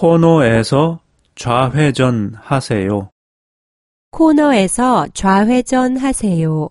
코너에서 좌회전하세요. 코너에서 좌회전하세요.